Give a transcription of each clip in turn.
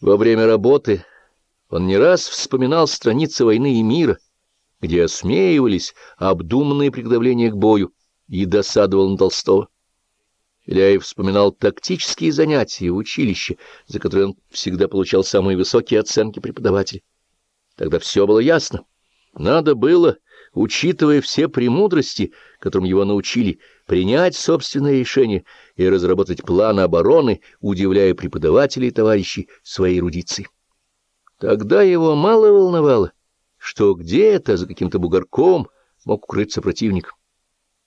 Во время работы он не раз вспоминал страницы «Войны и мира», где осмеивались обдуманные приготовления к бою, и досадовал на Толстого. Беляев вспоминал тактические занятия в училище, за которые он всегда получал самые высокие оценки преподавателей. Тогда все было ясно. Надо было, учитывая все премудрости, которым его научили, принять собственное решение и разработать план обороны, удивляя преподавателей и товарищей своей эрудицией. Тогда его мало волновало, что где-то за каким-то бугорком мог укрыться противник.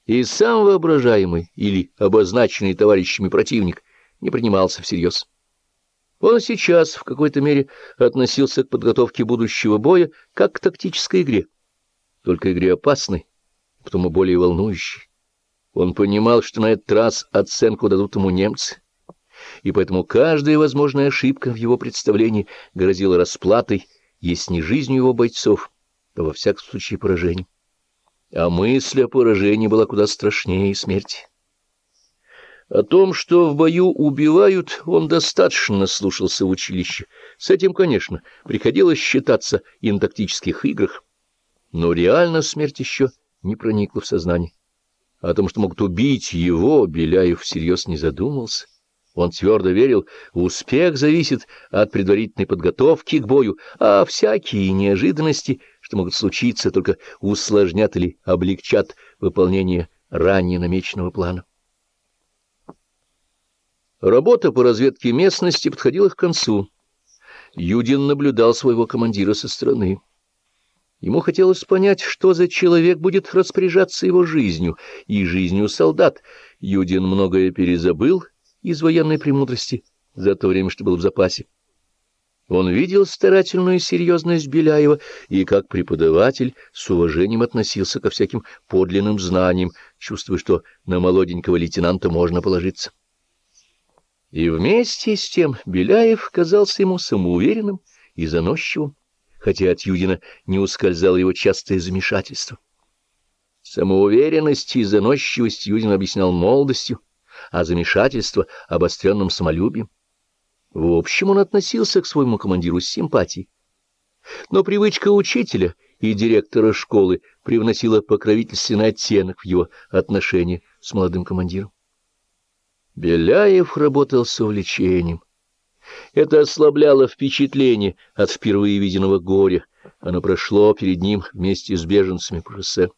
И сам воображаемый или обозначенный товарищами противник не принимался всерьез. Он сейчас в какой-то мере относился к подготовке будущего боя как к тактической игре, только игре опасной, потому более волнующей. Он понимал, что на этот раз оценку дадут ему немцы, и поэтому каждая возможная ошибка в его представлении грозила расплатой, если не жизнью его бойцов, то во всяком случае поражением. А мысль о поражении была куда страшнее смерти. О том, что в бою убивают, он достаточно слушался в училище. С этим, конечно, приходилось считаться и на тактических играх. Но реально смерть еще не проникла в сознание. О том, что могут убить его, Беляев всерьез не задумался. Он твердо верил, успех зависит от предварительной подготовки к бою, а всякие неожиданности, что могут случиться, только усложнят или облегчат выполнение ранее намеченного плана. Работа по разведке местности подходила к концу. Юдин наблюдал своего командира со стороны. Ему хотелось понять, что за человек будет распоряжаться его жизнью и жизнью солдат. Юдин многое перезабыл из военной премудрости за то время, что был в запасе. Он видел старательную серьезность Беляева и, как преподаватель, с уважением относился ко всяким подлинным знаниям, чувствуя, что на молоденького лейтенанта можно положиться. И вместе с тем Беляев казался ему самоуверенным и заносчивым хотя от Юдина не ускользало его частое замешательство. Самоуверенность и заносчивость Юдин объяснял молодостью, а замешательство — обостренным самолюбием. В общем, он относился к своему командиру с симпатией. Но привычка учителя и директора школы привносила покровительственный оттенок в его отношения с молодым командиром. Беляев работал с увлечением. Это ослабляло впечатление от впервые виденного горя. Оно прошло перед ним вместе с беженцами по шоссе.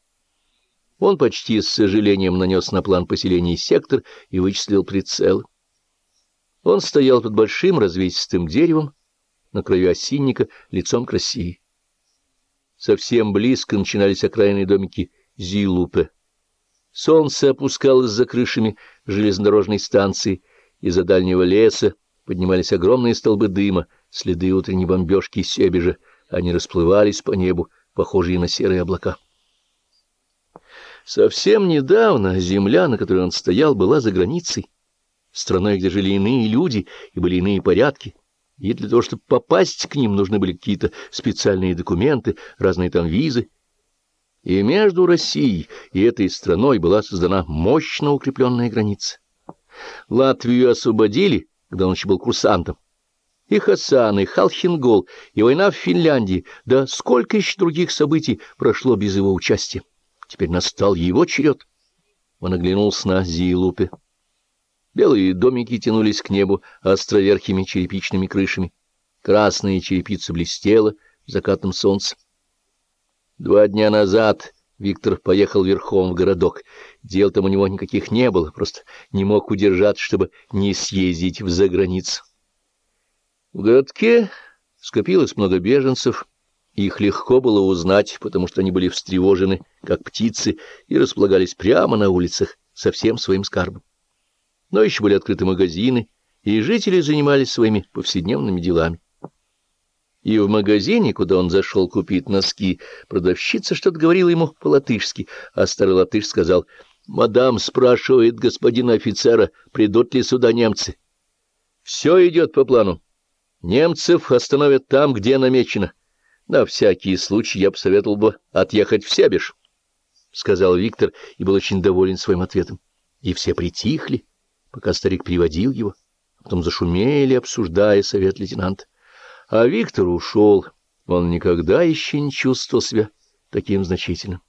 Он почти с сожалением нанес на план поселения сектор и вычислил прицел. Он стоял под большим развесистым деревом на краю осинника лицом к России. Совсем близко начинались окраинные домики Зилупе. Солнце опускалось за крышами железнодорожной станции, из-за дальнего леса поднимались огромные столбы дыма, следы утренней бомбежки Себежа. Они расплывались по небу, похожие на серые облака. Совсем недавно земля, на которой он стоял, была за границей, страной, где жили иные люди и были иные порядки, и для того, чтобы попасть к ним, нужны были какие-то специальные документы, разные там визы. И между Россией и этой страной была создана мощно укрепленная граница. Латвию освободили, когда он еще был курсантом. И Хасан, и Халхингол, и война в Финляндии, да сколько еще других событий прошло без его участия. Теперь настал его черед. Он оглянулся на Зиелупе. Белые домики тянулись к небу островерхими черепичными крышами. Красная черепица блестела в закатном солнце. Два дня назад Виктор поехал верхом в городок. Дел там у него никаких не было, просто не мог удержаться, чтобы не съездить в заграницу. В городке скопилось много беженцев, их легко было узнать, потому что они были встревожены, как птицы, и располагались прямо на улицах со всем своим скарбом. Но еще были открыты магазины, и жители занимались своими повседневными делами. И в магазине, куда он зашел купить носки, продавщица что-то говорила ему по-латышски, а старый латыш сказал, «Мадам спрашивает господина офицера, придут ли сюда немцы». «Все идет по плану. Немцев остановят там, где намечено. На всякий случай я посоветовал бы отъехать в Себеж», — сказал Виктор и был очень доволен своим ответом. И все притихли, пока старик приводил его, а потом зашумели, обсуждая совет лейтенанта. А Виктор ушел, он никогда еще не чувствовал себя таким значительным.